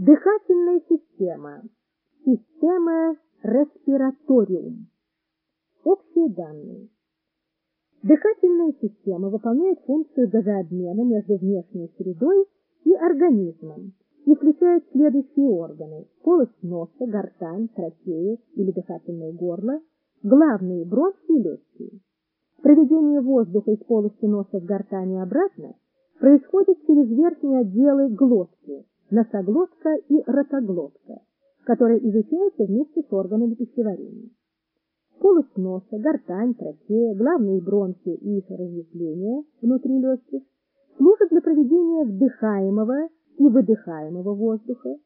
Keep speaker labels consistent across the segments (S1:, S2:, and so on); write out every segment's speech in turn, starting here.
S1: Дыхательная система. Система респираториум. Общие данные. Дыхательная система выполняет функцию газообмена между внешней средой и организмом и включает следующие органы – полость носа, гортань, трахею или дыхательное горло, главные бронхи и легкие. Проведение воздуха из полости носа в гортань и обратно происходит через верхние отделы глотки, носоглотка и ротоглотка, которые изучаются вместе с органами пищеварения. Полость носа, гортань, трахея, главные бронхи и их разветвления внутри легких служат для проведения вдыхаемого и выдыхаемого воздуха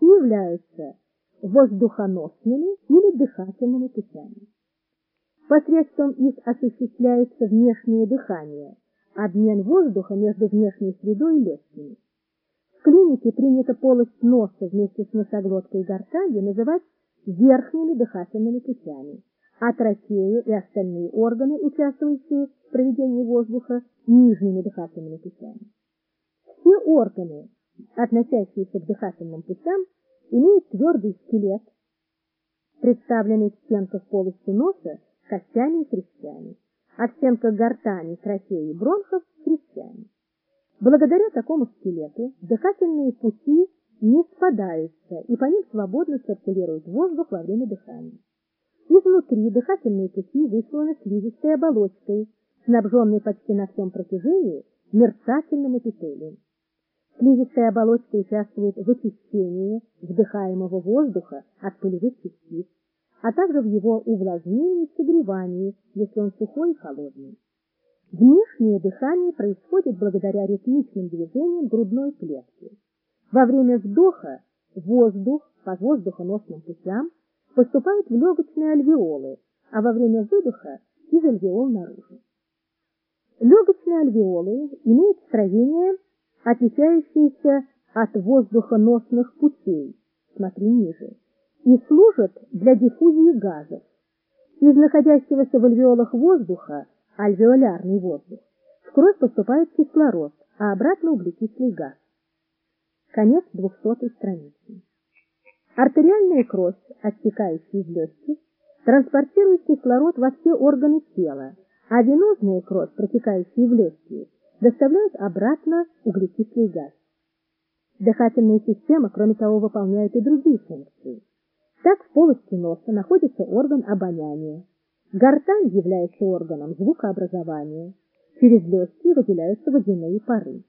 S1: и являются воздухоносными или дыхательными путями. Посредством их осуществляется внешнее дыхание, обмен воздуха между внешней средой и легкими. В клинике принято полость носа вместе с носоглоткой и гортанью называть верхними дыхательными путями, а трахею и остальные органы, участвующие в проведении воздуха, нижними дыхательными путями. Все органы, относящиеся к дыхательным путям, имеют твердый скелет, представленный в стенках полости носа костями и хрящами, а в стенках гортани, трахеи и бронхов. Благодаря такому скелету дыхательные пути не спадаются, и по ним свободно циркулирует воздух во время дыхания. Изнутри дыхательные пути высланы слизистой оболочкой, снабженной почти на всем протяжении мерцательным эпителием. Слизистая оболочка участвует в очищении вдыхаемого воздуха от пылевых частиц, а также в его увлажнении и согревании, если он сухой и холодный. Внешнее дыхание происходит благодаря ритмичным движениям грудной клетки. Во время вдоха воздух по воздухоносным путям поступает в легочные альвеолы, а во время выдоха из альвеол наружу. Легочные альвеолы имеют строение, отличающееся от воздухоносных путей, смотри ниже, и служат для диффузии газов. Из находящегося в альвеолах воздуха альвеолярный воздух, в кровь поступает кислород, а обратно углекислый газ. Конец 200 страницы. Артериальная кровь, оттекающая из легких, транспортирует кислород во все органы тела, а венозная кровь, протекающая в легкие, доставляет обратно углекислый газ. Дыхательная система, кроме того, выполняет и другие функции. Так в полости носа находится орган обоняния, Гортань является органом звукообразования. Через легкие выделяются водяные пары.